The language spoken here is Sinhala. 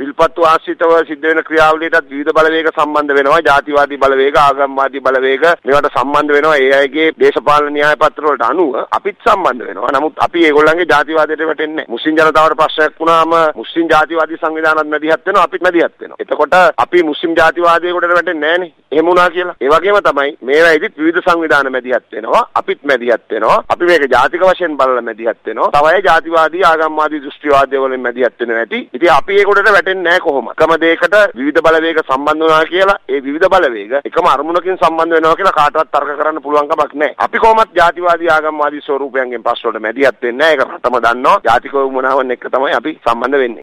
විල්පත්තු ආශ්‍රිතව සිද්ධ වෙන ක්‍රියාවලියටත් විවිධ බලවේග සම්බන්ධ වෙනවා. ජාතිවාදී බලවේග, ආගම්වාදී බලවේග මේවට සම්බන්ධ වෙනවා. ඒ අයගේ දේශපාලන න්‍යාය පත්‍ර වලට අනුව අපිත් සම්බන්ධ වෙනවා. නමුත් අපි ඒගොල්ලන්ගේ ජාතිවාදයට වැටෙන්නේ නැහැ. මුස්ලිම් ජනතාවට ප්‍රශ්නයක් වුණාම මුස්ලිම් ජාතිවාදී සංවිධානත් මැදිහත් වෙනවා අපිත් මැදිහත් වෙනවා. එතකොට අපි මුස්ලිම් ජාතිවාදයේ කොටට වැටෙන්නේ නැහනේ. එහෙම වුණා කියලා. ඒ වගේම තමයි මේවායිදිත් විවිධ සංවිධාන මැදිහත් වෙනවා. අපිත් මැදිහත් වෙනවා. අපි මේක ජාතික වශයෙන් බලලා මැදිහත් වෙනවා. තව අය ජාතිවාදී ආගම්වාදී දෘෂ්ටිවාදය වලින් මැදිහත් වෙන නැති. ඉතින් අපි ඒ කොටට වැටෙන්නේ නැහැ කොහොම. එකම දෙයකට විවිධ බලවේග සම්බන්ධ වුණා කියලා ඒ විවිධ බලවේග එකම අරමුණකින් සම්බන්ධ වෙනවා කියලා කාටවත් තර්ක කරන්න පුළුවන් කමක් නැහැ. අපි කොහොමත් ජාතිවාදී ආගම්වාදී ස්වරූපයන්ගෙන් පස්සට මැදිහත් වෙන්නේ නැහැ. ඒක රටම දන්නවා. ජාතික වුමනාවන් එක්ක තමයි අපි සම්බන්ධ වෙන්නේ.